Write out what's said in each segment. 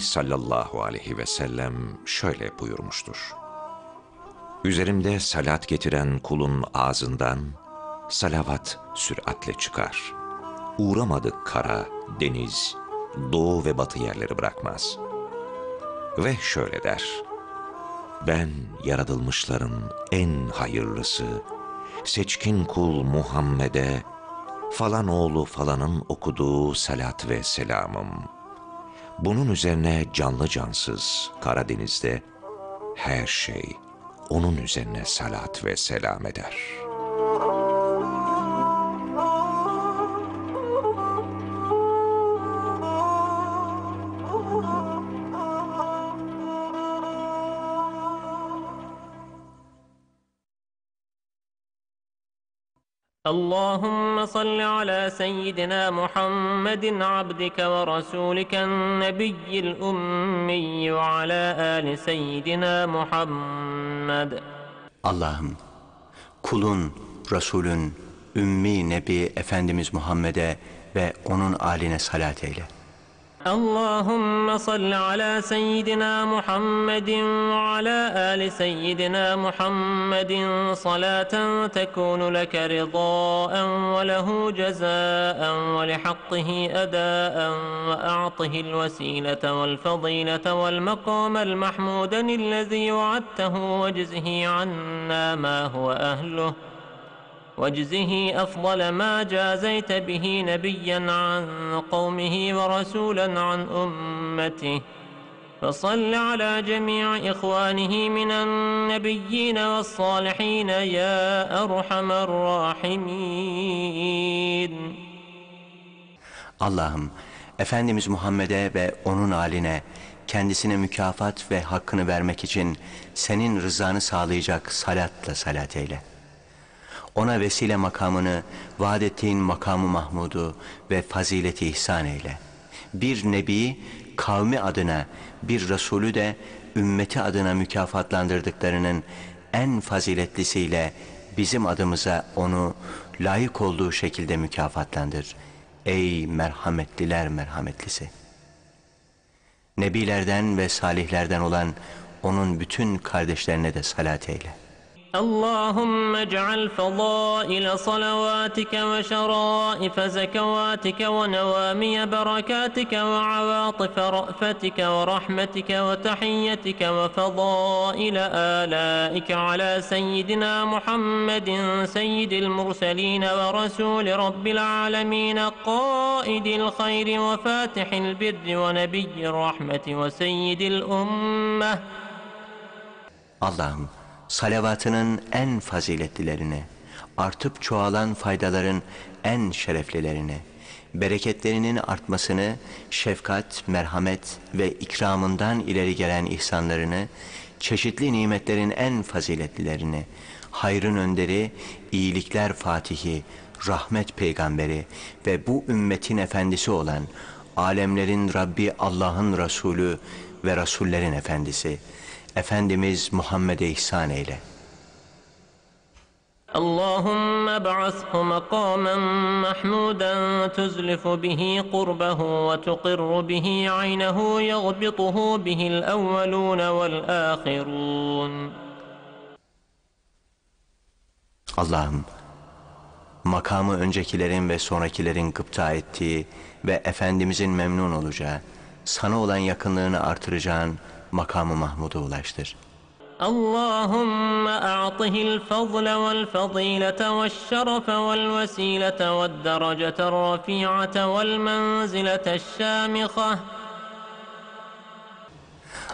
Sallallahu aleyhi ve sellem şöyle buyurmuştur. Üzerimde salat getiren kulun ağzından salavat süratle çıkar. Uğramadı kara, deniz, doğu ve batı yerleri bırakmaz. Ve şöyle der. Ben yaratılmışların en hayırlısı, seçkin kul Muhammed'e, falan oğlu falanın okuduğu salat ve selamım. Bunun üzerine canlı cansız Karadeniz'de her şey onun üzerine salat ve selam eder.'' اللهم صل على سيدنا محمد عبدك ورسولك النبي الأمي وعلى آل سيدنا محمد Allah'ım kulun, Resulün, Ümmi Nebi Efendimiz Muhammed'e ve onun aline salat eyle. اللهم صل على سيدنا محمد وعلى آل سيدنا محمد صلاة تكون لك رضاء وله جزاء ولحقه أداء وأعطه الوسيلة والفضيلة والمقام المحمود الذي وعدته واجزه عنا ما هو أهله واجزه أفضل ما جازيت به نبيا عن قومه ورسولا عن أمته فصل على جميع إخوانه من النبيين والصالحين يا أرحم الراحمين Allah'ım Efendimiz Muhammed'e ve onun aline kendisine mükafat ve hakkını vermek için senin rızanı sağlayacak salatla salat eyle. Ona vesile makamını, vaat ettiğin makamı Mahmud'u ve fazileti ihsan eyle. Bir nebi kavmi adına, bir Resulü de ümmeti adına mükafatlandırdıklarının en faziletlisiyle bizim adımıza onu layık olduğu şekilde mükafatlandır. Ey merhametliler merhametlisi! Nebilerden ve salihlerden olan onun bütün kardeşlerine de salat eyle.'' اللهم اجعل فضائل صلواتك وشرائف زكواتك ونوامي بركاتك وعواطف رأفتك ورحمتك وتحيتك وفضائل آلائك على سيدنا محمد سيد المرسلين ورسول رب العالمين قائد الخير وفاتح البر ونبي الرحمة وسيد الأمة. Allah'ım salavatının en faziletlilerini, artıp çoğalan faydaların en şereflilerini, bereketlerinin artmasını, şefkat, merhamet ve ikramından ileri gelen ihsanlarını, çeşitli nimetlerin en faziletlilerini, hayrın önderi, iyilikler fatihi, rahmet peygamberi ve bu ümmetin efendisi olan alemlerin Rabbi Allah'ın Resulü ve Resullerin Efendisi, Efendimiz Muhammed'e ihsan eyle. اللهم ابعثه مقاما محمودا تزلف به قربه وتقر به عينه يغبطه به الأولون والآخرون Allah'ım makamı öncekilerin ve sonrakilerin gıpta ettiği ve Efendimizin memnun olacağı, sana olan yakınlığını artıracağın makamı Mahmud'a ulaştır. اللهم أعطه الفضل والفضيلة والشرف والوسيلة والدرجة الرفيعة والمنزلة الشامخة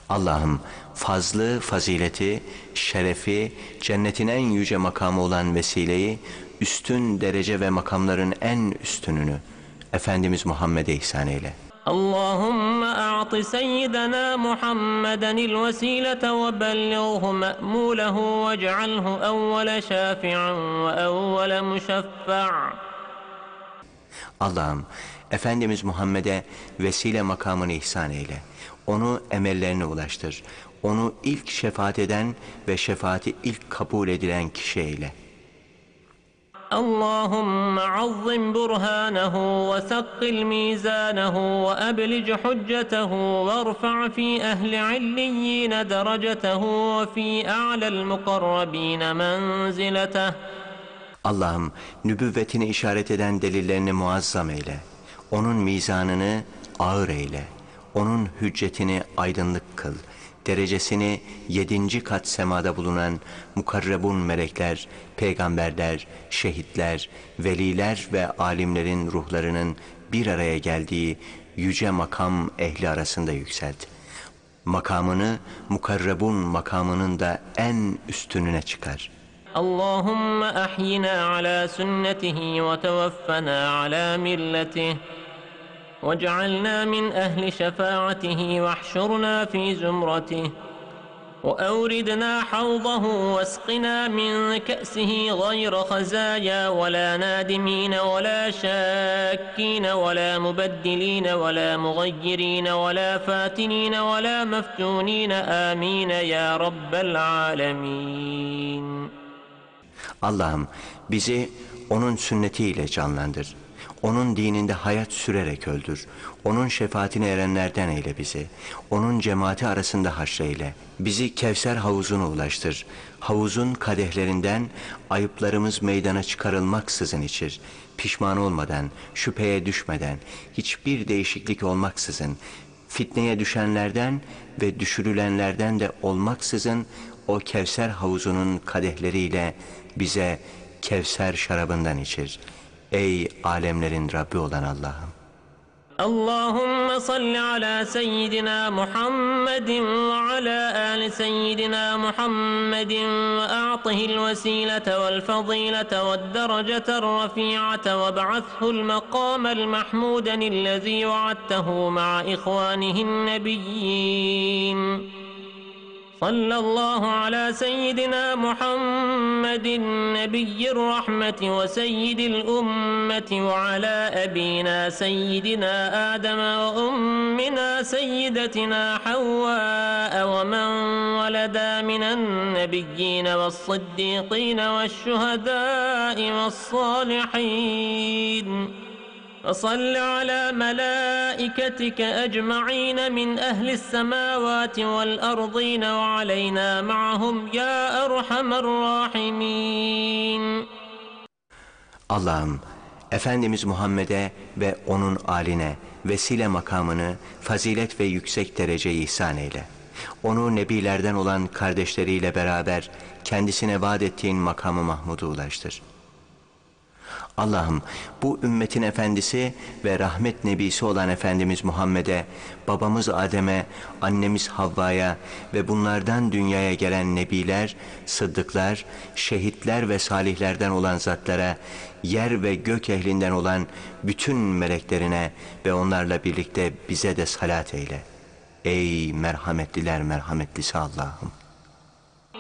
Allah'ım fazlı, fazileti, şerefi, cennetin en yüce makamı olan vesileyi, üstün derece ve makamların en üstününü Efendimiz Muhammed'e ihsan eyle. اللهم أعط سيدنا محمدا الوسيلة وبلغه مأموله واجعله أول شافع وأول مشفع Allah'ım Efendimiz Muhammed'e vesile makamını ihsan eyle. Onu emellerine ulaştır. Onu ilk şefaat eden ve şefaati ilk kabul edilen kişi eyle. اللهم عظم برهانه وثقل ميزانه وأبلج حجته وارفع في أهل عليين درجته وفي أعلى المقربين منزلته Allah'ım nübüvvetini işaret eden delillerini muazzam eyle. Onun mizanını ağır eyle. Onun hüccetini aydınlık kıl. derecesini yedinci kat semada bulunan mukarrebun melekler, peygamberler, şehitler, veliler ve alimlerin ruhlarının bir araya geldiği yüce makam ehli arasında yükseldi. Makamını mukarrebun makamının da en üstününe çıkar. Allahümme ahyina ala sünnetihi ve tevaffena ala milletihi واجعلنا من أهل شفاعته واحشرنا في زمرته وأوردنا حوضه واسقنا من كأسه غير خزايا ولا نادمين ولا شاكين ولا مبدلين ولا مغيرين ولا فاتنين ولا مفتونين آمين يا رب العالمين Allah'ım bizi onun sünnetiyle canlandır. Onun dininde hayat sürerek öldür. Onun şefaatine erenlerden eyle bizi. Onun cemaati arasında haşreyle. Bizi Kevser havuzuna ulaştır. Havuzun kadehlerinden ayıplarımız meydana çıkarılmaksızın içir. Pişman olmadan, şüpheye düşmeden, hiçbir değişiklik olmaksızın, fitneye düşenlerden ve düşürülenlerden de olmaksızın o Kevser havuzunun kadehleriyle bize Kevser şarabından içir. Ey alemlerin Rabbi olan Allah'ım. اللهم صل على سيدنا محمد وعلى آل سيدنا محمد وأعطه الوسيلة والفضيلة والدرجة الرفيعة وابعثه المقام المحمود الذي وعدته مع إخوانه النبيين صلى الله على سيدنا محمد نبي الرحمة وسيد الأمة وعلى أبينا سيدنا آدم وأمنا سيدتنا حواء ومن ولدا من النبيين والصديقين والشهداء والصالحين. وصل على ملائكتك أجمعين من أهل السماوات والأرضين وعلينا معهم يا أرحم الراحمين Allah'ım Efendimiz Muhammed'e ve onun aline vesile makamını fazilet ve yüksek derece ihsan eyle. Onu nebilerden olan kardeşleriyle beraber kendisine vaat ettiğin makamı Mahmud'a ulaştır. Allah'ım bu ümmetin efendisi ve rahmet nebisi olan Efendimiz Muhammed'e, babamız Adem'e, annemiz Havva'ya ve bunlardan dünyaya gelen nebiler, sıddıklar, şehitler ve salihlerden olan zatlara, yer ve gök ehlinden olan bütün meleklerine ve onlarla birlikte bize de salat eyle. Ey merhametliler merhametlisi Allah'ım.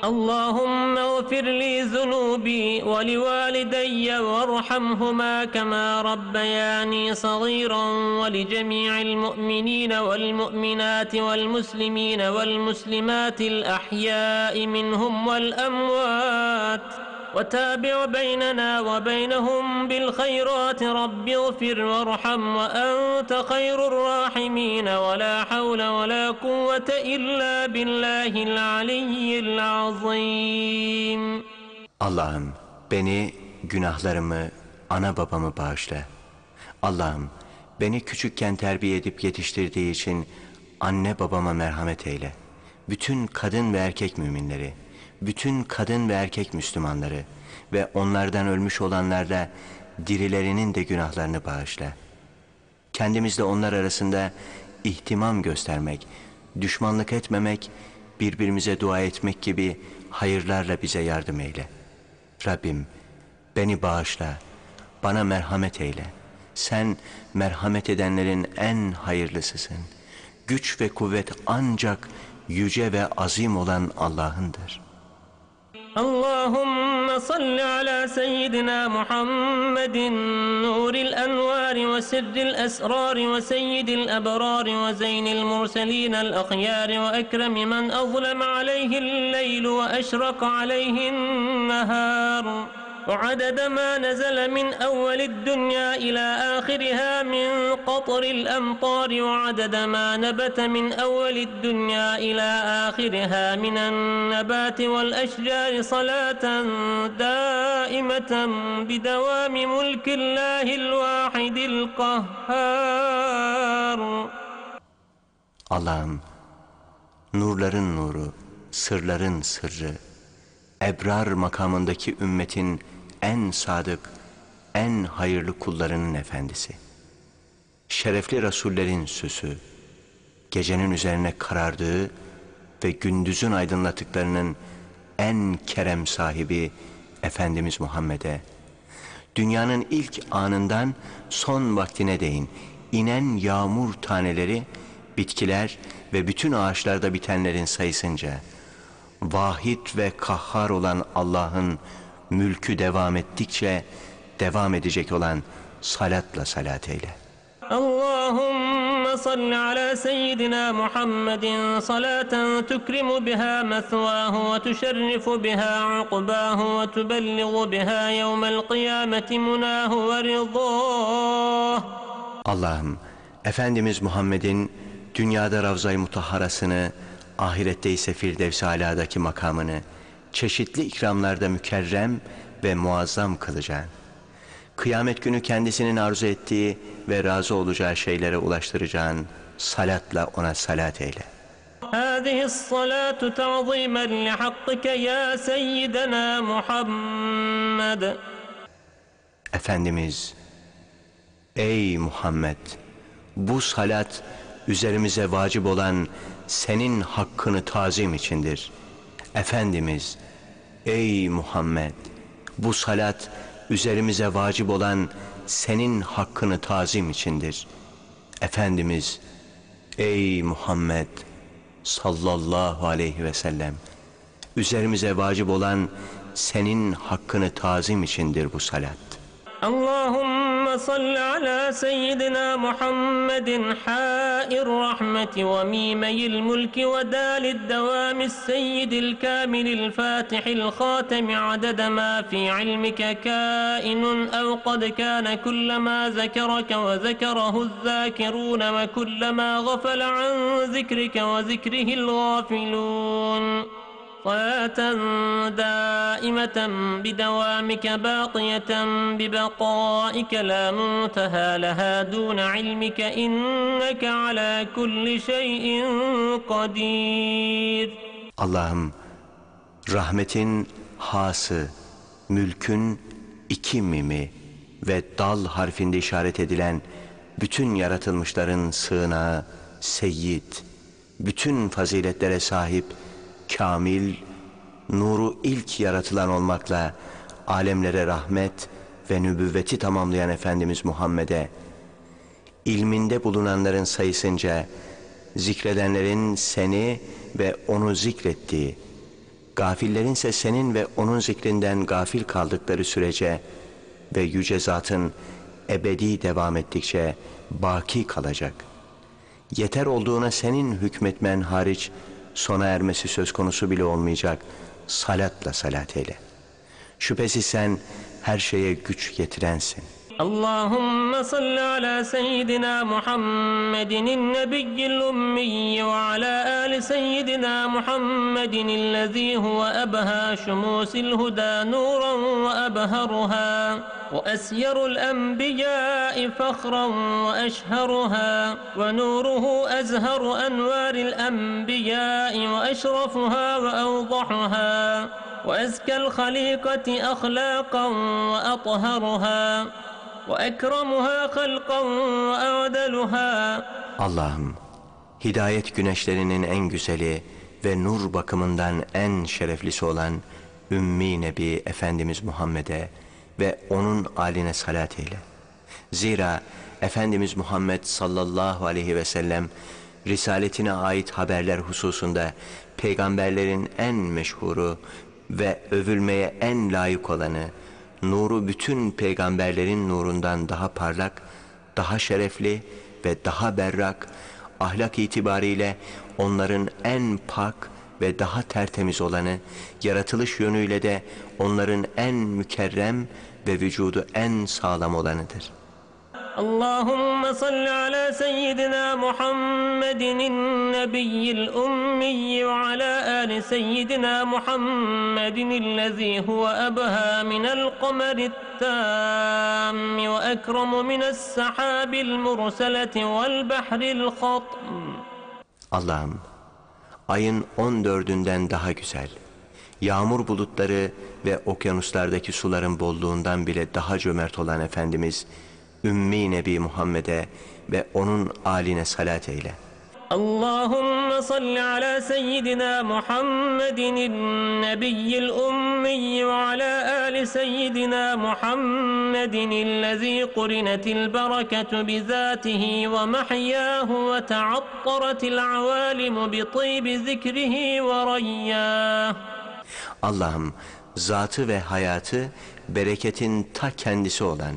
اللهم اغفر لي ذنوبي ولوالدي وارحمهما كما ربياني صغيرا ولجميع المؤمنين والمؤمنات والمسلمين والمسلمات الأحياء منهم والأموات وتابع بيننا وبينهم بالخيرات رب اغفر وارحم وأنت خير الراحمين ولا حول ولا قوة إلا بالله العلي العظيم Allah'ım beni, günahlarımı, ana babamı bağışla. Allah'ım beni küçükken terbiye edip yetiştirdiği için anne babama merhamet eyle. Bütün kadın ve erkek müminleri, bütün kadın ve erkek Müslümanları ve onlardan ölmüş olanlarla dirilerinin de günahlarını bağışla. Kendimizle onlar arasında ihtimam göstermek, düşmanlık etmemek, birbirimize dua etmek gibi hayırlarla bize yardım eyle. Rabbim beni bağışla, bana merhamet eyle. Sen merhamet edenlerin en hayırlısısın. Güç ve kuvvet ancak yüce ve azim olan Allah'ındır. اللهم صل على سيدنا محمد نور الأنوار وسر الأسرار وسيد الأبرار وزين المرسلين الأخيار وأكرم من أظلم عليه الليل وأشرق عليه النهار. وعدد ما نزل من أول الدنيا إلى آخرها من قطر الأمطار وعدد ما نبت من أول الدنيا إلى آخرها من النبات والأشجار صلاة دائمة بدوام ملك الله الواحد القهار. Allah'ım nurların nuru, sırların sırrı, ebrar makamındaki ümmetin en sadık, en hayırlı kullarının efendisi. Şerefli Resullerin süsü, gecenin üzerine karardığı ve gündüzün aydınlattıklarının en kerem sahibi Efendimiz Muhammed'e, dünyanın ilk anından son vaktine değin inen yağmur taneleri, bitkiler ve bütün ağaçlarda bitenlerin sayısınca, vahid ve kahhar olan Allah'ın mülkü devam ettikçe devam edecek olan salatla salat eyle. Allahümme salli ala seyyidina Muhammedin salaten tükrimu biha mesvahu ve tüşerrifu biha ukbahu ve tübelligu biha yevmel kıyameti munahu ve rizah. Allah'ım Efendimiz Muhammed'in dünyada Ravza-i Mutahharasını, ahirette ise Firdevs-i Ala'daki makamını, çeşitli ikramlarda mükerrem ve muazzam kılacaksın. Kıyamet günü kendisinin arzu ettiği ve razı olacağı şeylere ulaştıracağın salatla ona salat eyle. هذه الصلاة تعظيما لحقك يا سيدنا محمد Efendimiz, ey Muhammed, bu salat üzerimize vacip olan senin hakkını tazim içindir. Efendimiz, Ey Muhammed! Bu salat üzerimize vacip olan senin hakkını tazim içindir. Efendimiz, ey Muhammed sallallahu aleyhi ve sellem, üzerimize vacip olan senin hakkını tazim içindir bu salat. Allahümme صل على سيدنا محمد حاء الرحمة وميمي الملك ودال الدوام السيد الكامل الفاتح الخاتم عدد ما في علمك كائن أو قد كان كلما ذكرك وذكره الذاكرون وكلما غفل عن ذكرك وذكره الغافلون. صلاة دائمة بدوامك باقية ببقائك لا منتهى لها دون علمك إنك على كل شيء قدير Allah'ım rahmetin hası, mülkün iki mimi ve dal harfinde işaret edilen bütün yaratılmışların sığınağı, seyyid, bütün faziletlere sahip, kamil, nuru ilk yaratılan olmakla alemlere rahmet ve nübüvveti tamamlayan Efendimiz Muhammed'e, ilminde bulunanların sayısınca zikredenlerin seni ve onu zikrettiği, gafillerin ise senin ve onun zikrinden gafil kaldıkları sürece ve yüce zatın ebedi devam ettikçe baki kalacak. Yeter olduğuna senin hükmetmen hariç sona ermesi söz konusu bile olmayacak salatla salat eyle. Şüphesiz sen her şeye güç getirensin. اللهم صل على سيدنا محمد النبي الأمي وعلى آل سيدنا محمد الذي هو أبهى شموس الهدى نورا وأبهرها وأسير الأنبياء فخرا وأشهرها ونوره أزهر أنوار الأنبياء وأشرفها وأوضحها وأزكى الخليقة أخلاقا وأطهرها Allah'ım hidayet güneşlerinin en güzeli ve nur bakımından en şereflisi olan Ümmi Nebi Efendimiz Muhammed'e ve onun aline salat eyle. Zira Efendimiz Muhammed sallallahu aleyhi ve sellem risaletine ait haberler hususunda peygamberlerin en meşhuru ve övülmeye en layık olanı, nuru bütün peygamberlerin nurundan daha parlak, daha şerefli ve daha berrak, ahlak itibariyle onların en pak ve daha tertemiz olanı, yaratılış yönüyle de onların en mükerrem ve vücudu en sağlam olanıdır. اللهم صل على سيدنا محمد النبي الأمي وعلى آل سيدنا محمد الذي هو أبهى من القمر التام وأكرم من السحاب المرسلة والبحر الخطم Allah'ım ayın 14'ünden daha güzel, yağmur bulutları ve okyanuslardaki suların bolluğundan bile daha cömert olan Efendimiz Ümmi Nebi Muhammed'e ve onun aline salat eyle. اللهم صل على سيدنا محمد النبي الأمي وعلى آل سيدنا محمد الذي قرنت البركة بذاته ومحياه وتعطرت العوالم بطيب ذكره ورياه Allah'ım zatı ve hayatı bereketin ta kendisi olan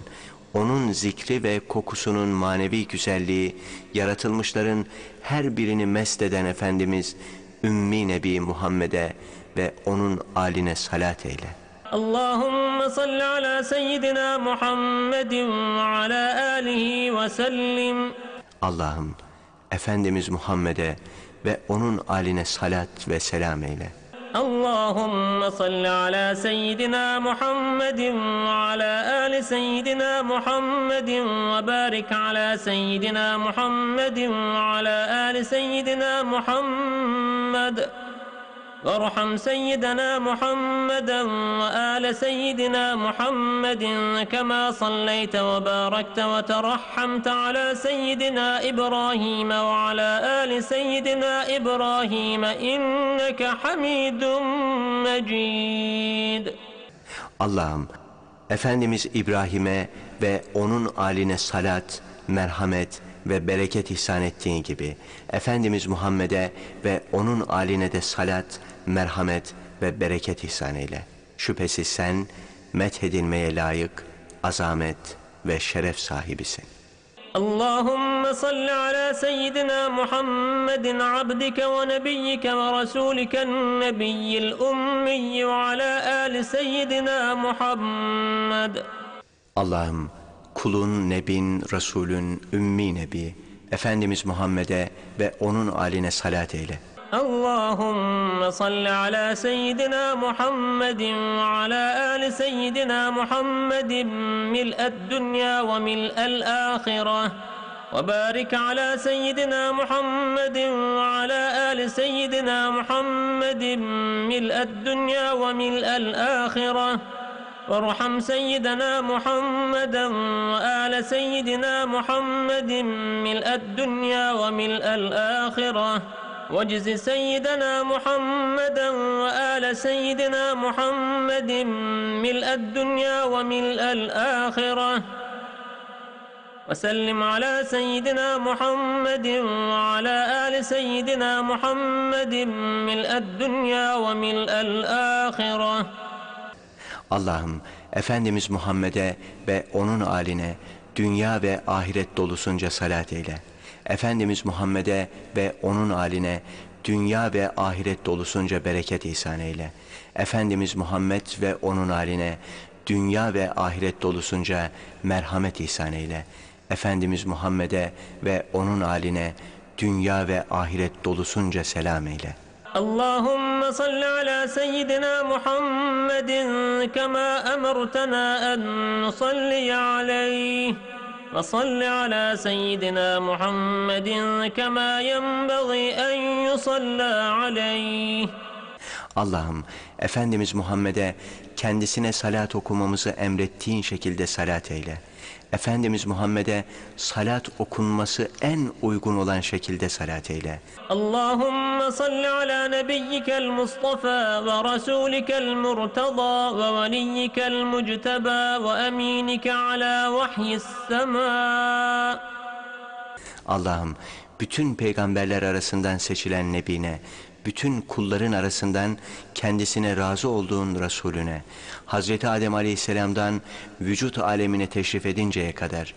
onun zikri ve kokusunun manevi güzelliği, yaratılmışların her birini mest eden Efendimiz, Ümmi Nebi Muhammed'e ve onun aline salat eyle. Allahümme salli ala seyyidina Muhammedin ve ala alihi ve sellim. Allah'ım, Efendimiz Muhammed'e ve onun aline salat ve selam eyle. اللهم صل على سيدنا محمد وعلى آل سيدنا محمد وبارك على سيدنا محمد وعلى آل سيدنا محمد. وارحم سيدنا محمدا وآل سيدنا محمد كما صليت وباركت وترحمت على سيدنا إبراهيم وعلى آل سيدنا إبراهيم إنك حميد مجيد Allah'ım Efendimiz İbrahim'e ve onun aline salat, merhamet ve bereket ihsan ettiğin gibi Efendimiz Muhammed'e ve onun aline de salat, merhamet ve bereket ihsan eyle. Şüphesiz sen methedilmeye layık, azamet ve şeref sahibisin. اللهم صل على سيدنا محمد عبدك ونبيك ورسولك النبي الأمي وعلى آل سيدنا محمد Allah'ım kulun, nebin, Resulün, ümmi nebi, Efendimiz Muhammed'e ve onun aline salat eyle. اللهم صل على سيدنا محمد وعلى آل سيدنا محمد ملء الدنيا وملء الآخرة. وبارك على سيدنا محمد وعلى آل سيدنا محمد ملء الدنيا وملء الآخرة. وارحم سيدنا محمدا وآل سيدنا محمد ملء الدنيا وملء الآخرة. واجز سيدنا محمدا وآل سيدنا محمد ملء الدنيا وملء الآخرة وسلم على سيدنا محمد وعلى آل سيدنا محمد ملء الدنيا وملء الآخرة Allah'ım Efendimiz Muhammed'e ve onun aline dünya ve ahiret dolusunca salat eyle. Efendimiz Muhammed'e ve onun aline dünya ve ahiret dolusunca bereket ihsan eyle. Efendimiz Muhammed ve onun aline dünya ve ahiret dolusunca merhamet ihsan eyle. Efendimiz Muhammed'e ve onun aline dünya ve ahiret dolusunca selam eyle. اللهم صل على سيدنا محمد كما أمرتنا أن نصلي عليه وصل على سيدنا محمد كما ينبغي أن يصلى عليه Allah'ım Efendimiz Muhammed'e kendisine salat okumamızı emrettiğin şekilde salat eyle. Efendimiz Muhammed'e salat okunması en uygun olan şekilde salat eyle. Allahümme salli ala nebiyyikel Mustafa ve rasulikel murtada ve veliyyikel mucteba ve eminike ala vahyis sema. Allah'ım bütün peygamberler arasından seçilen Nebine, bütün kulların arasından kendisine razı olduğun Resulüne, Hazreti Adem Aleyhisselam'dan vücut alemine teşrif edinceye kadar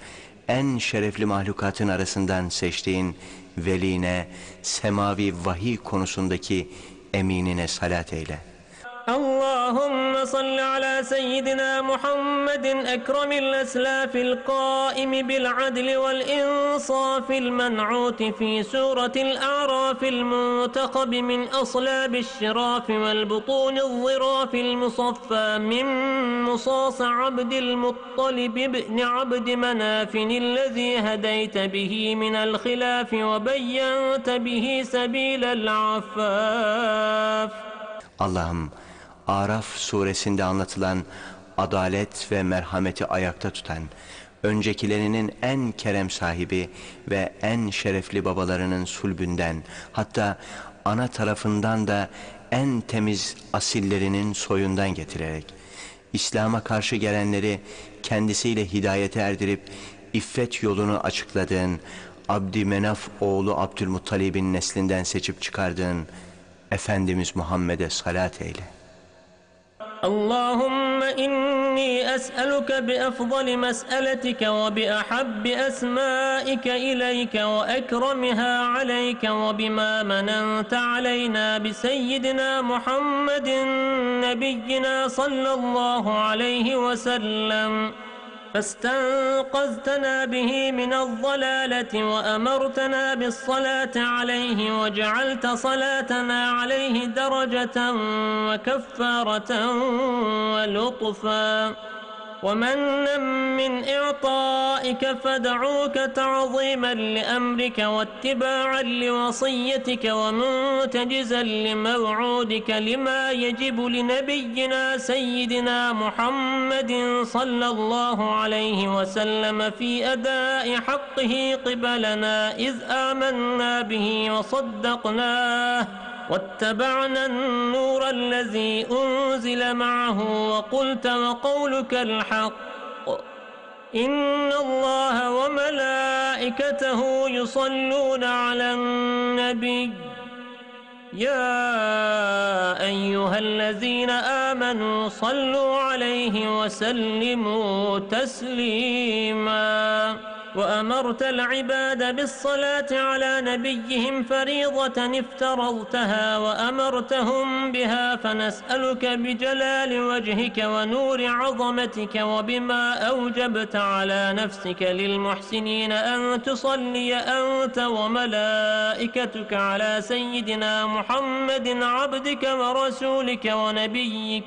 en şerefli mahlukatın arasından seçtiğin veline, semavi vahiy konusundaki eminine salat eyle. اللهم صل على سيدنا محمد أكرم الأسلاف القائم بالعدل والإنصاف المنعوت في سورة الأعراف المنتخب من أصلاب الشراف والبطون الظراف المصفى من مصاص عبد المطلب بن عبد مناف الذي هديت به من الخلاف وبينت به سبيل العفاف. Allah'ım Araf suresinde anlatılan adalet ve merhameti ayakta tutan, öncekilerinin en kerem sahibi ve en şerefli babalarının sulbünden, hatta ana tarafından da en temiz asillerinin soyundan getirerek, İslam'a karşı gelenleri kendisiyle hidayete erdirip, iffet yolunu açıkladığın, Abdümenaf oğlu Abdülmuttalib'in neslinden seçip çıkardığın, Efendimiz Muhammed'e salat eyle. اللهم إني أسألك بأفضل مسألتك وبأحب أسمائك إليك وأكرمها عليك وبما مننت علينا بسيدنا محمد نبينا صلى الله عليه وسلم. فاستنقذتنا به من الضلالة وأمرتنا بالصلاة عليه وجعلت صلاتنا عليه درجة وكفارة ولطفا. ومنا من إعطائك فدعوك تعظيما لأمرك واتباعا لوصيتك ومنتجزا لموعودك لما يجب لنبينا سيدنا محمد صلى الله عليه وسلم في أداء حقه قبلنا إذ آمنا به وصدقناه. واتبعنا النور الذي أنزل معه وقلت وقولك الحق. إن الله وملائكته يصلون على النبي. يا أيها الذين آمنوا صلوا عليه وسلموا تسليما. وأمرت العباد بالصلاة على نبيهم فريضة افترضتها وأمرتهم بها فنسألك بجلال وجهك ونور عظمتك وبما أوجبت على نفسك للمحسنين أن تصلي أنت وملائكتك على سيدنا محمد عبدك ورسولك ونبيك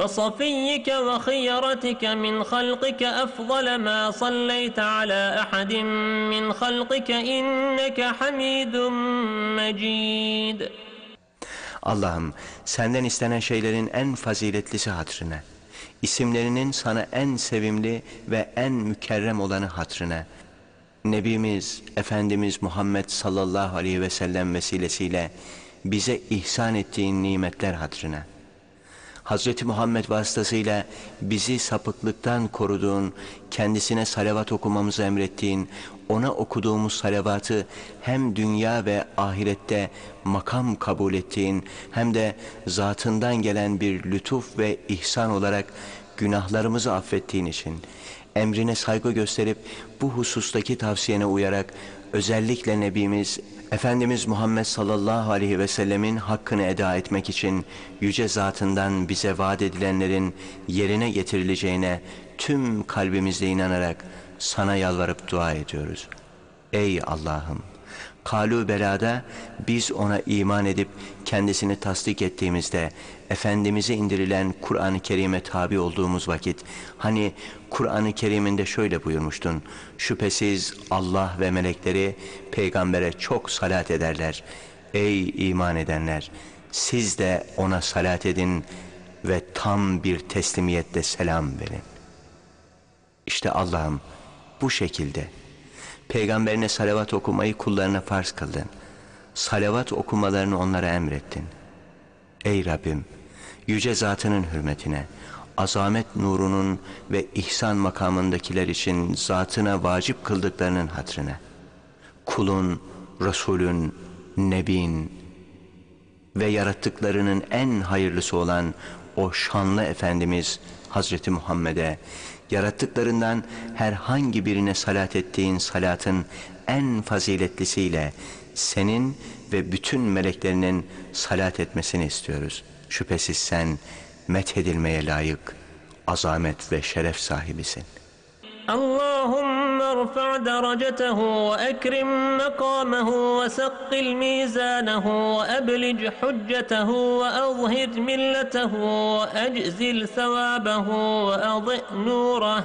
وصفيك وخيرتك من خلقك أفضل ما صليت على أحد من خلقك إنك حميد مجيد Allah'ım senden istenen şeylerin en faziletlisi hatrına, isimlerinin sana en sevimli ve en mükerrem olanı hatrına, Nebimiz, Efendimiz Muhammed sallallahu aleyhi ve sellem vesilesiyle bize ihsan ettiğin nimetler hatrına, Hazreti Muhammed vasıtasıyla bizi sapıklıktan koruduğun, kendisine salavat okumamızı emrettiğin, ona okuduğumuz salavatı hem dünya ve ahirette makam kabul ettiğin, hem de zatından gelen bir lütuf ve ihsan olarak günahlarımızı affettiğin için, emrine saygı gösterip bu husustaki tavsiyene uyarak özellikle Nebimiz Efendimiz Muhammed sallallahu aleyhi ve sellemin hakkını eda etmek için yüce zatından bize vaat edilenlerin yerine getirileceğine tüm kalbimizle inanarak sana yalvarıp dua ediyoruz. Ey Allah'ım! Kalu belada biz ona iman edip kendisini tasdik ettiğimizde Efendimiz'e indirilen Kur'an-ı Kerim'e tabi olduğumuz vakit hani Kur'an-ı Kerim'inde şöyle buyurmuştun şüphesiz Allah ve melekleri peygambere çok salat ederler ey iman edenler siz de ona salat edin ve tam bir teslimiyette selam verin İşte Allah'ım bu şekilde Peygamberine salavat okumayı kullarına farz kıldın. Salavat okumalarını onlara emrettin. Ey Rabbim, yüce zatının hürmetine, azamet nurunun ve ihsan makamındakiler için zatına vacip kıldıklarının hatrına, kulun, Resulün, Nebin ve yarattıklarının en hayırlısı olan o şanlı Efendimiz Hazreti Muhammed'e yarattıklarından herhangi birine salat ettiğin salatın en faziletlisiyle senin ve bütün meleklerinin salat etmesini istiyoruz. Şüphesiz sen methedilmeye layık azamet ve şeref sahibisin. Allahümme arfa derecetehu ve ekrim mekamehu ve sekkil mizanehu ve eblic hüccetehu ve azhir milletehu ve eczil sevabehu ve adı nurah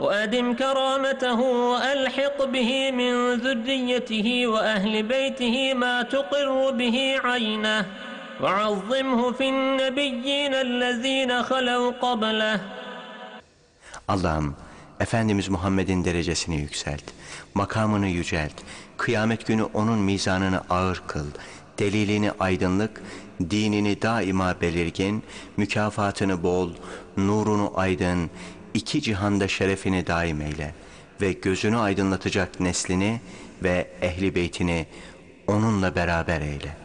وأدم كرامته وألحق به من ذريته وأهل بيته ما تقر به عينه وعظمه في النبيين الذين خلوا قبله Allah'ım Efendimiz Muhammed'in derecesini yükselt, makamını yücelt, kıyamet günü onun mizanını ağır kıl, delilini aydınlık, dinini daima belirgin, mükafatını bol, nurunu aydın, iki cihanda şerefini daim eyle ve gözünü aydınlatacak neslini ve ehli beytini onunla beraber eyle.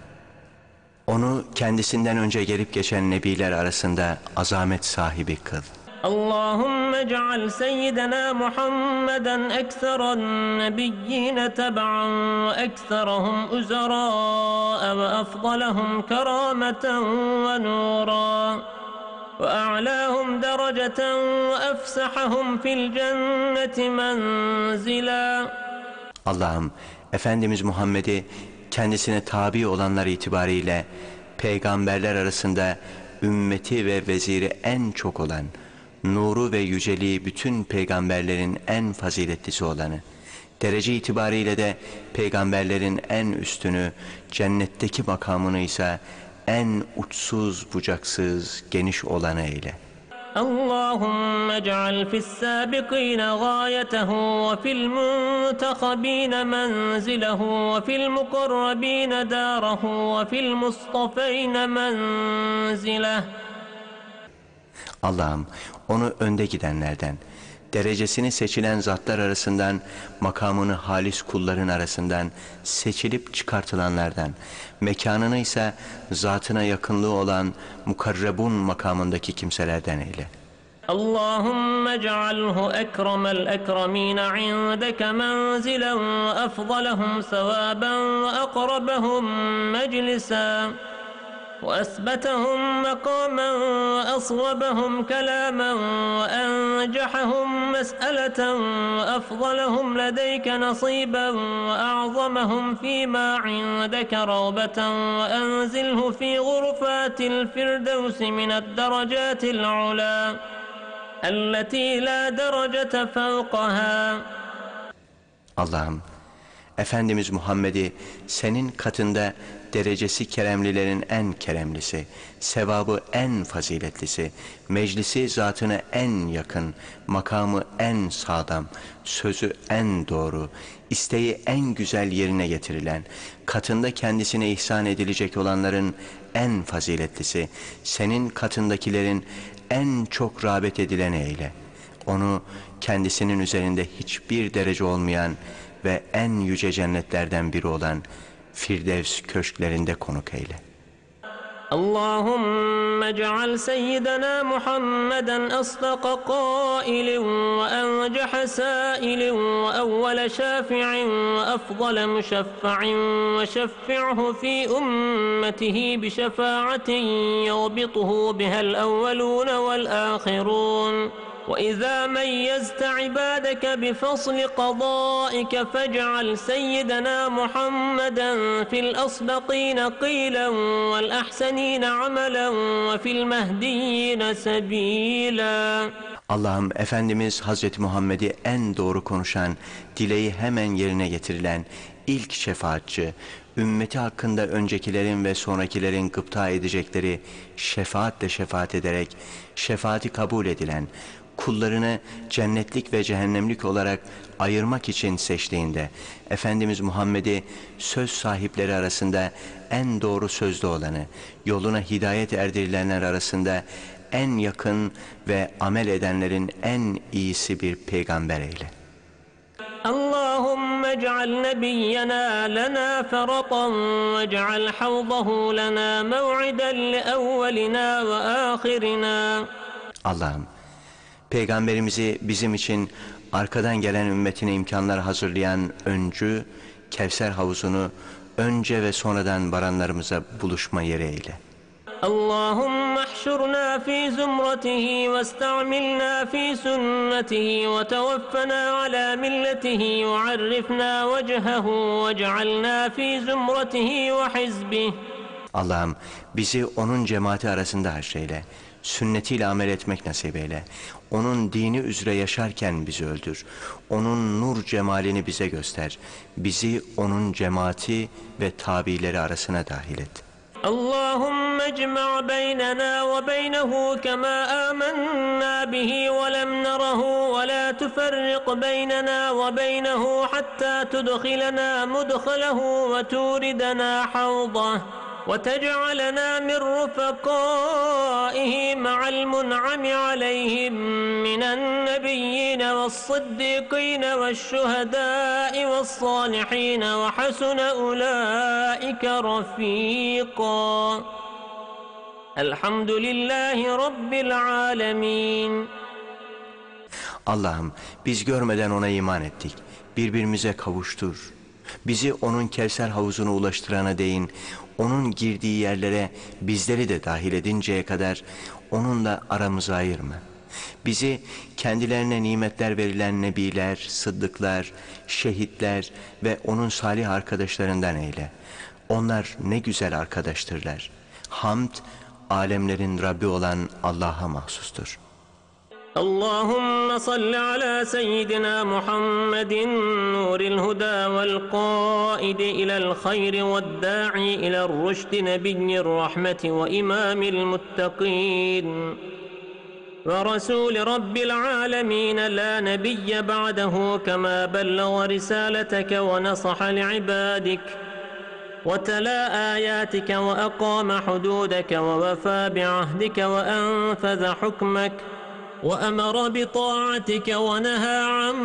Onu kendisinden önce gelip geçen nebiler arasında azamet sahibi kıl. اللهم اجعل سيدنا محمدا أكثر النبيين تبعا وأكثرهم أزراء وأفضلهم كرامة ونورا وأعلاهم درجة وأفسحهم في الجنة منزلا Allah'ım Efendimiz Muhammed'i kendisine tabi olanlar itibariyle peygamberler arasında ümmeti ve veziri en çok olan, nuru ve yüceliği bütün peygamberlerin en faziletlisi olanı, derece itibariyle de peygamberlerin en üstünü, cennetteki makamını ise en uçsuz bucaksız geniş olanı eyle. اللهم اجعل في السابقين غايته وفي المنتخبين منزله وفي المقربين داره وفي المصطفين منزله Allah'ım onu önde gidenlerden, derecesini seçilen zatlar arasından, makamını halis kulların arasından, seçilip çıkartılanlardan, mekanını ise zatına yakınlığı olan mukarrebun makamındaki kimselerden eyle. اللهم اجعله أكرم الأكرمين عندك منزلا وأفضلهم ثوابا وأقربهم مجلسا وأثبتهم مقاما وأصوبهم كلاما وأنجحهم مسألة وأفضلهم لديك نصيبا وأعظمهم فيما عندك رغبة وأنزله في غرفات الفردوس من الدرجات العلى التي لا درجة فوقها. Allah'ım Efendimiz Muhammed'i senin katında derecesi keremlilerin en keremlisi, sevabı en faziletlisi, meclisi zatına en yakın, makamı en sağdam, sözü en doğru, isteği en güzel yerine getirilen, katında kendisine ihsan edilecek olanların en faziletlisi, senin katındakilerin en çok rağbet edilen eyle. Onu kendisinin üzerinde hiçbir derece olmayan ve en yüce cennetlerden biri olan Firdevs köşklerinde konuk eyle. اللهم اجعل سيدنا محمدا أصدق قائل وأنجح سائل وأول شافع وأفضل مشفع وشفعه في أمته بشفاعة يغبطه بها الأولون والآخرون وإذا ميزت عبادك بفصل قضائك فاجعل سيدنا محمدا في الأصدقين قيلا والأحسنين عملا وفي المهديين سبيلا Allah'ım Efendimiz Hazreti Muhammed'i en doğru konuşan, dileği hemen yerine getirilen ilk şefaatçi, ümmeti hakkında öncekilerin ve sonrakilerin gıpta edecekleri şefaatle şefaat ederek şefaati kabul edilen, kullarını cennetlik ve cehennemlik olarak ayırmak için seçtiğinde Efendimiz Muhammed'i söz sahipleri arasında en doğru sözlü olanı, yoluna hidayet erdirilenler arasında en yakın ve amel edenlerin en iyisi bir peygamber eyle. اللهم اجعل نبينا لنا فرطا واجعل حوضه لنا موعدا لأولنا وآخرنا Allah'ım peygamberimizi bizim için arkadan gelen ümmetine imkanlar hazırlayan öncü, Kevser havuzunu önce ve sonradan varanlarımıza buluşma yeri eyle. اللهم احشرنا في زمرته واستعملنا في سنته وتوفنا على ملته وعرفنا وجهه واجعلنا في زمرته وحزبه Allah'ım bizi onun cemaati arasında haşreyle. Sünnetiyle amel etmek nasip eyle. Onun dini üzere yaşarken bizi öldür. Onun nur cemalini bize göster. Bizi onun cemaati ve tabileri arasına dahil et. اللهم اجمع بيننا وبينه كما آمنا به ولم نره ولا تفرق بيننا وبينه حتى تدخلنا مدخله وتوردنا حوضه وتجعلنا من رفقائه مع المنعم عليهم من النبيين والصديقين والشهداء والصالحين وحسن أولئك رفيقا الحمد لله رب العالمين Allah'ım biz görmeden ona iman ettik. Birbirimize kavuştur. Bizi onun Kevser havuzuna ulaştırana değin, onun girdiği yerlere bizleri de dahil edinceye kadar onunla aramızı ayırma. Bizi kendilerine nimetler verilen nebiler, sıddıklar, şehitler ve onun salih arkadaşlarından eyle. Onlar ne güzel arkadaştırlar. Hamd, alemlerin Rabbi olan Allah'a mahsustur.'' اللهم صل على سيدنا محمد نور الهدى والقائد إلى الخير والداعي إلى الرشد نبي الرحمة وإمام المتقين ورسول رب العالمين لا نبي بعده كما بلغ رسالتك ونصح لعبادك وتلا آياتك وأقام حدودك ووفى بعهدك وأنفذ حكمك وأمر بطاعتك ونهى عن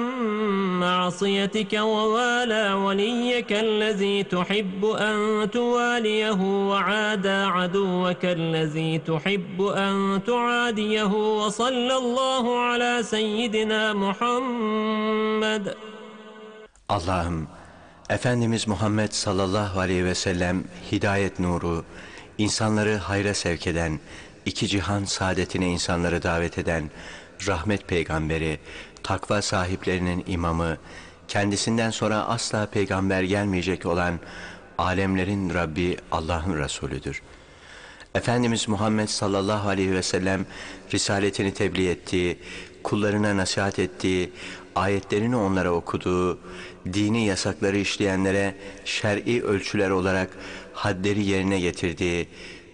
معصيتك ووالى وليك الذي تحب أن تواليه وعادى عدوك الذي تحب أن تعاديه وصلى الله على سيدنا محمد. Allah'ım Efendimiz Muhammed sallallahu aleyhi ve sellem hidayet nuru, insanları hayra sevk eden, iki cihan saadetine insanları davet eden, rahmet peygamberi, takva sahiplerinin imamı, kendisinden sonra asla peygamber gelmeyecek olan alemlerin Rabbi Allah'ın Resulüdür. Efendimiz Muhammed sallallahu aleyhi ve sellem risaletini tebliğ ettiği, kullarına nasihat ettiği, ayetlerini onlara okuduğu, dini yasakları işleyenlere şer'i ölçüler olarak hadleri yerine getirdiği,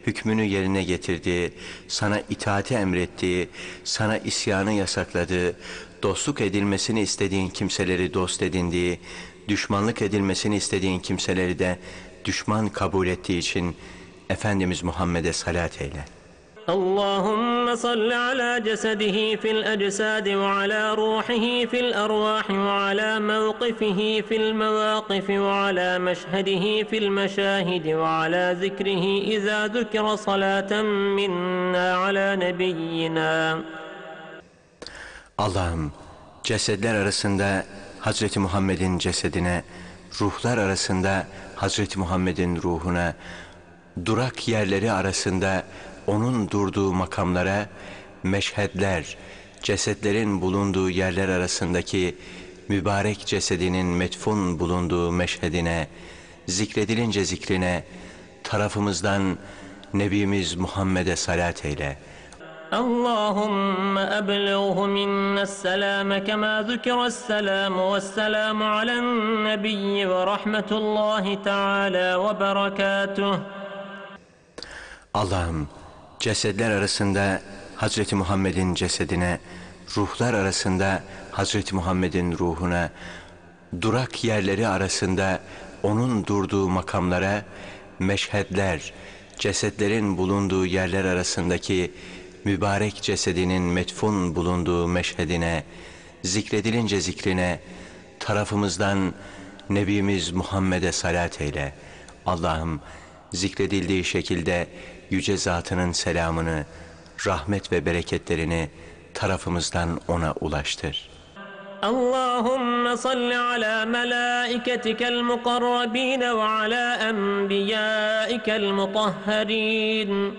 hükmünü yerine getirdiği, sana itaati emrettiği, sana isyanı yasakladığı, dostluk edilmesini istediğin kimseleri dost edindiği, düşmanlık edilmesini istediğin kimseleri de düşman kabul ettiği için Efendimiz Muhammed'e salat eyle. اللهم صل على جسده في الأجساد وعلى روحه في الأرواح وعلى موقفه في المواقف وعلى مشهده في المشاهد وعلى ذكره إذا ذكر صلاة منا على نبينا Allah'ım cesedler arasında Hazreti Muhammed'in cesedine, ruhlar arasında Hazreti Muhammed'in ruhuna, durak yerleri arasında onun durduğu makamlara, meşhedler, cesetlerin bulunduğu yerler arasındaki mübarek cesedinin metfun bulunduğu meşhedine, zikredilince zikrine, tarafımızdan Nebimiz Muhammed'e salat eyle.'' اللهم أبلغه منا السلام كما ذكر السلام والسلام على النبي ورحمة الله تعالى وبركاته Allah'ım cesedler arasında Hazreti Muhammed'in cesedine, ruhlar arasında Hazreti Muhammed'in ruhuna, durak yerleri arasında onun durduğu makamlara, meşhedler, cesetlerin bulunduğu yerler arasındaki mübarek cesedinin metfun bulunduğu meşhedine, zikredilince zikrine, tarafımızdan Nebimiz Muhammed'e salat eyle. Allah'ım zikredildiği şekilde yüce zatının selamını, rahmet ve bereketlerini tarafımızdan ona ulaştır. Allahümme salli ala melaiketikel mukarrabin ve ala enbiyaikel mutahharin.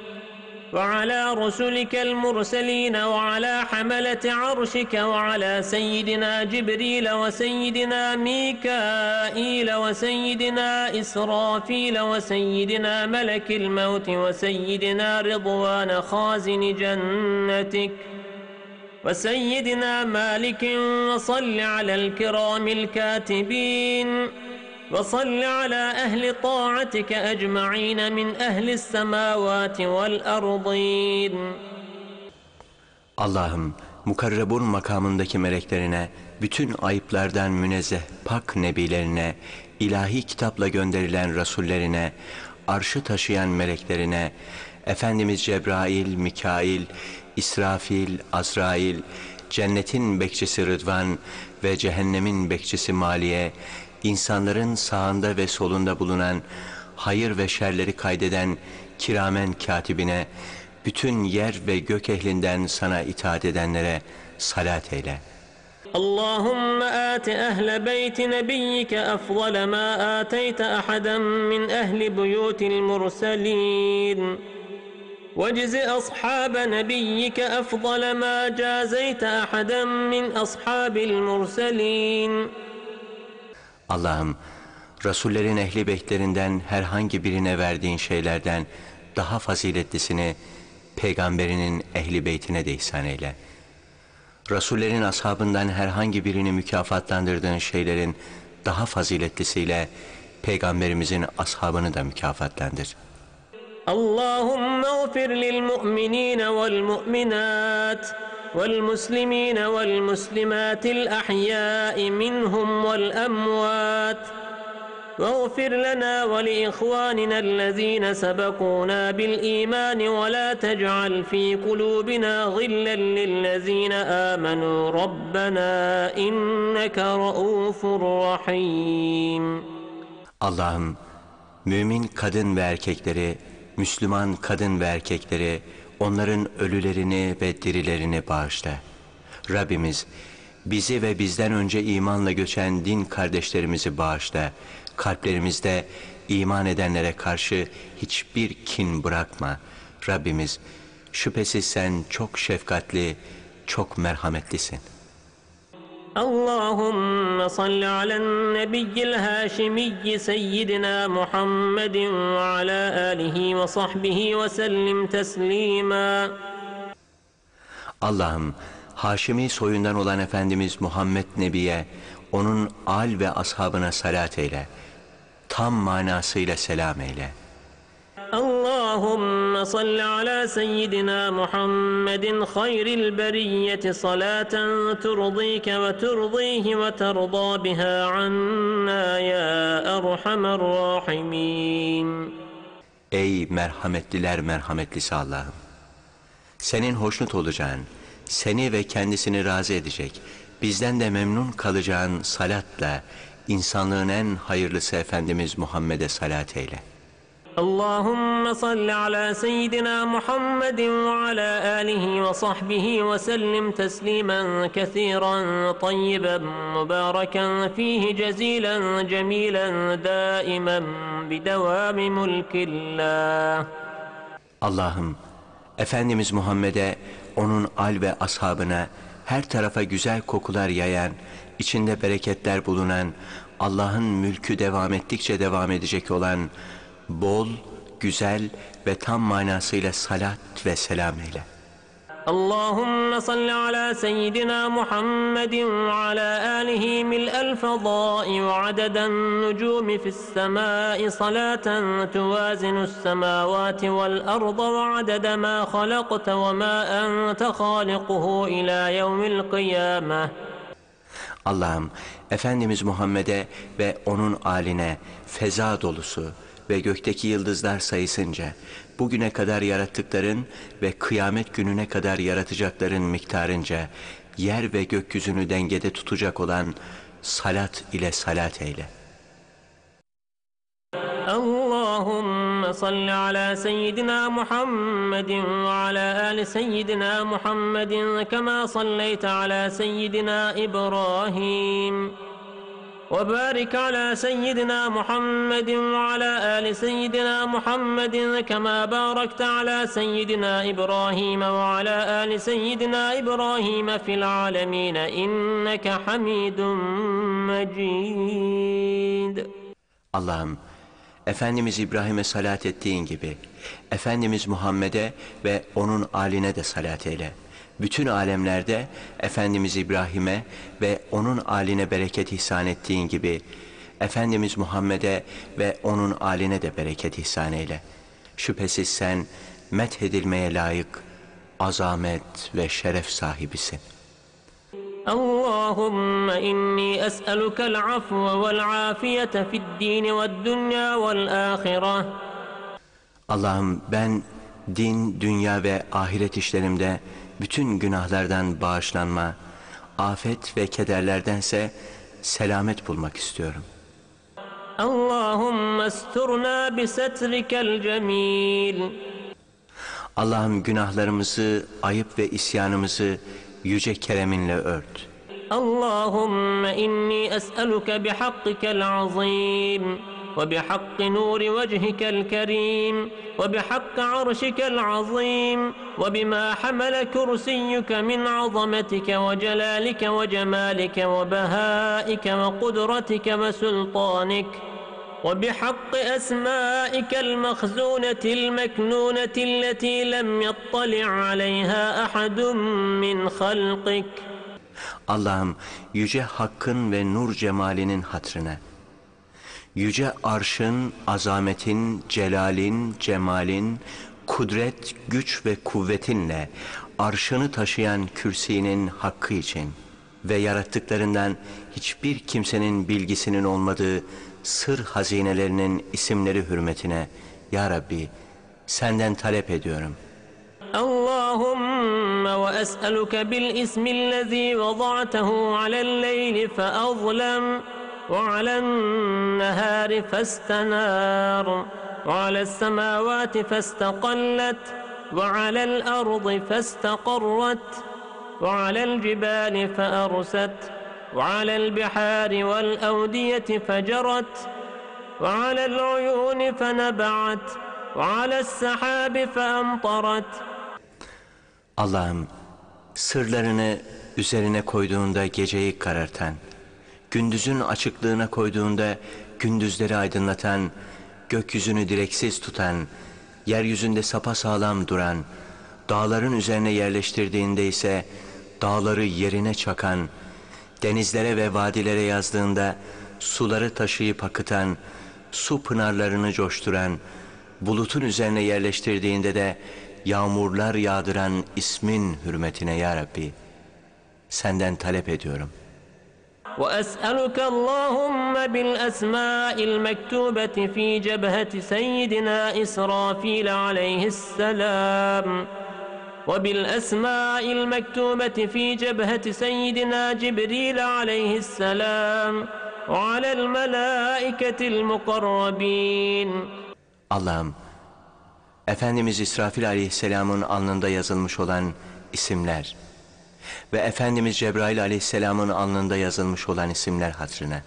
وعلى رسلك المرسلين وعلى حملة عرشك وعلى سيدنا جبريل وسيدنا ميكائيل وسيدنا إسرافيل وسيدنا ملك الموت وسيدنا رضوان خازن جنتك وسيدنا مالك وصل على الكرام الكاتبين وصل على أهل طاعتك أجمعين من أهل السماوات والأرضين Allah'ım mukarrebun makamındaki meleklerine, bütün ayıplardan münezzeh pak nebilerine, ilahi kitapla gönderilen rasullerine, arşı taşıyan meleklerine, Efendimiz Cebrail, Mikail, İsrafil, Azrail, cennetin bekçisi Rıdvan ve cehennemin bekçisi Maliye, insanların sağında ve solunda bulunan hayır ve şerleri kaydeden kiramen katibine, bütün yer ve gök ehlinden sana itaat edenlere salat eyle. اللهم آت أهل بيت نبيك أفضل ما آتيت أحدا من أهل بيوت المرسلين واجز أصحاب نبيك أفضل ما جازيت أحدا من أصحاب المرسلين Allah'ım Resullerin ehli beytlerinden herhangi birine verdiğin şeylerden daha faziletlisini peygamberinin ehli beytine de ihsan eyle. Resullerin ashabından herhangi birini mükafatlandırdığın şeylerin daha faziletlisiyle peygamberimizin ashabını da mükafatlandır. Allahümme gfir lil mu'minine vel mu'minat. والمسلمين والمسلمات الأحياء منهم والأموات. واغفر لنا ولإخواننا الذين سبقونا بالإيمان ولا تجعل في قلوبنا غلا للذين آمنوا. ربنا إنك رؤوف رحيم. Allah'ım mümin kadın ve erkekleri, Müslüman kadın ve erkekleri, onların ölülerini ve dirilerini bağışla. Rabbimiz bizi ve bizden önce imanla göçen din kardeşlerimizi bağışla. Kalplerimizde iman edenlere karşı hiçbir kin bırakma. Rabbimiz şüphesiz sen çok şefkatli, çok merhametlisin. اللهم صل على النبي الهاشمي سيدنا محمد وعلى آله وصحبه وسلم تسليما Allah'ım Haşimi soyundan olan Efendimiz Muhammed Nebi'ye, onun al ve ashabına salat eyle. Tam manasıyla selam eyle. اللهم صل على سيدنا محمد خير البرية صلاة ترضيك وترضيه وترضى بها عنا يا أرحم الراحمين Ey merhametliler merhametlisi Allah'ım! Senin hoşnut olacağın, seni ve kendisini razı edecek, bizden de memnun kalacağın salatla, insanlığın en hayırlısı Efendimiz Muhammed'e salat eyle. اللهم صل على سيدنا محمد وعلى آله وصحبه وسلم تسليما كثيرا طيبا مباركا فيه جزيلا جميلا دائما بدوام ملك الله Allah'ım Efendimiz Muhammed'e, onun al ve ashabına her tarafa güzel kokular yayan, içinde bereketler bulunan, Allah'ın mülkü devam ettikçe devam edecek olan bol, güzel ve tam manasıyla salat ve selam eyle. اللهم صل على سيدنا محمد وعلى آله ملء الفضاء وعدد النجوم في السماء صلاة توازن السماوات والأرض وعدد ما خلقت وما أنت خالقه إلى يوم القيامة Allah'ım Efendimiz Muhammed'e ve onun aline feza dolusu ve gökteki yıldızlar sayısınca bugüne kadar yarattıkların ve kıyamet gününe kadar yaratacakların miktarınca yer ve gökyüzünü dengede tutacak olan salat ile salat eyle. Allahümme salli ala seyyidina Muhammedin ve ala ali seyyidina Muhammedin kema salleyte ala seyyidina İbrahim. وبارك على سيدنا محمد وعلى آل سيدنا محمد كما باركت على سيدنا إبراهيم وعلى آل سيدنا إبراهيم في العالمين إنك حميد مجيد Allah'ım Efendimiz İbrahim'e salat ettiğin gibi Efendimiz Muhammed'e ve onun aline de salat eyle. Bütün alemlerde Efendimiz İbrahim'e ve onun aline bereket ihsan ettiğin gibi Efendimiz Muhammed'e ve onun aline de bereket ihsan eyle. Şüphesiz sen methedilmeye layık azamet ve şeref sahibisin. اللهم إني أسألك العفو والعافية في الدين والدنيا والآخرة Allah'ım ben din, dünya ve ahiret işlerimde bütün günahlardan bağışlanma, afet ve kederlerdense selamet bulmak istiyorum. Allahümme esturna bi setrikel cemil. Allah'ım günahlarımızı, ayıp ve isyanımızı yüce kereminle ört. Allahümme inni es'eluke bi hakkikel azim. وبحق نور وجهك الكريم وبحق عرشك العظيم وبما حمل كرسيك من عظمتك وجلالك وجمالك وبهائك وقدرتك وسلطانك وبحق أسمائك المخزونة المكنونة التي لم يطلع عليها أحد من خلقك. Allah'ım yüce hakkın ve nur cemalinin hatrına, Yüce arşın, azametin, celalin, cemalin, kudret, güç ve kuvvetinle arşını taşıyan kürsinin hakkı için ve yarattıklarından hiçbir kimsenin bilgisinin olmadığı sır hazinelerinin isimleri hürmetine Ya Rabbi senden talep ediyorum. Allahümme ve es'eluke bil ismi ismillezî vada'tehu alel leyli fe azlem وعلى النهار فاستنار وعلى السماوات فاستقلت وعلى الأرض فاستقرت وعلى الجبال فأرست وعلى البحار والأودية فجرت وعلى العيون فنبعت وعلى السحاب فأمطرت. Allah'ım sırlarını üzerine koyduğunda geceyi karartan, gündüzün açıklığına koyduğunda gündüzleri aydınlatan, gökyüzünü direksiz tutan, yeryüzünde sapasağlam duran, dağların üzerine yerleştirdiğinde ise dağları yerine çakan, denizlere ve vadilere yazdığında suları taşıyıp akıtan, su pınarlarını coşturan, bulutun üzerine yerleştirdiğinde de yağmurlar yağdıran ismin hürmetine ya Rabbi senden talep ediyorum. وأسألك اللهم بالأسماء المكتوبة في جبهة سيدنا إسرافيل عليه السلام وبالأسماء المكتوبة في جبهة سيدنا جبريل عليه السلام وعلى الملائكة المقربين. Allah'ım Efendimiz İsrafil aleyhisselamın alnında yazılmış olan isimler ve Efendimiz Cebrail aleyhisselamın alnında yazılmış olan isimler hatrına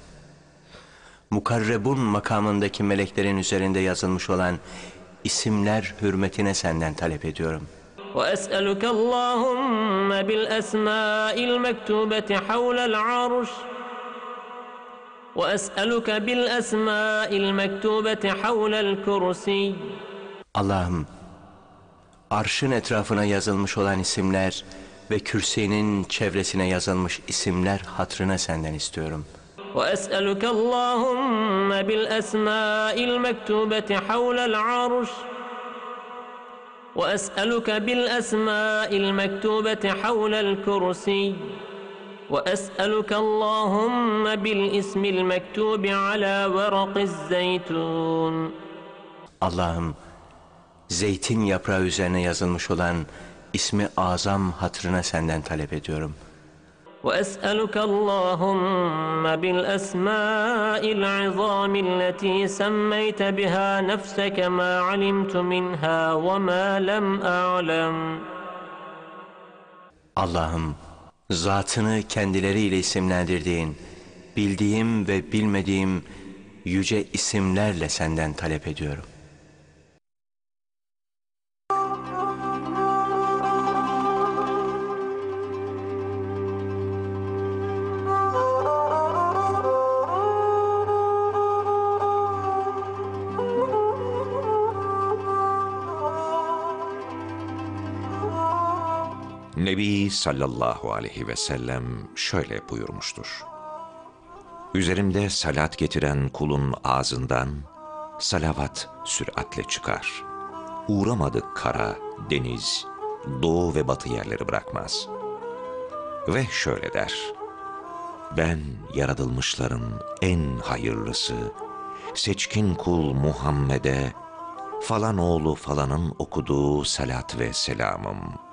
mukarrebun makamındaki meleklerin üzerinde yazılmış olan isimler hürmetine senden talep ediyorum. وأسألك اللهم بالأسماء المكتوبة حول العرش وأسألك بالأسماء المكتوبة حول الكرسي Allah'ım arşın etrafına yazılmış olan isimler ve kürsinin çevresine yazılmış isimler hatrına senden istiyorum. وأسألك اللهم بالأسماء المكتوبة حول العرش وأسألك بالأسماء المكتوبة حول الكرسي وأسألك اللهم بالاسم المكتوب على ورق الزيتون Allah'ım zeytin yaprağı üzerine yazılmış olan ismi azam hatırına senden talep ediyorum. وأسألك اللهم بالأسماء العظام التي سميت بها نفسك ما علمت منها وما لم أعلم Allah'ım zatını kendileriyle isimlendirdiğin, bildiğim ve bilmediğim yüce isimlerle senden talep ediyorum. Nebi sallallahu aleyhi ve sellem şöyle buyurmuştur. Üzerimde salat getiren kulun ağzından salavat süratle çıkar. Uğramadık kara, deniz, doğu ve batı yerleri bırakmaz. Ve şöyle der. Ben yaratılmışların en hayırlısı, seçkin kul Muhammed'e, falan oğlu falanın okuduğu salat ve selamım.''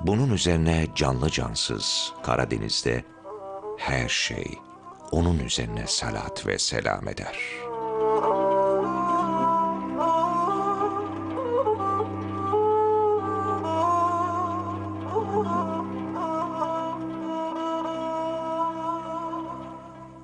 Bunun üzerine canlı cansız Karadeniz'de her şey onun üzerine salat ve selam eder.''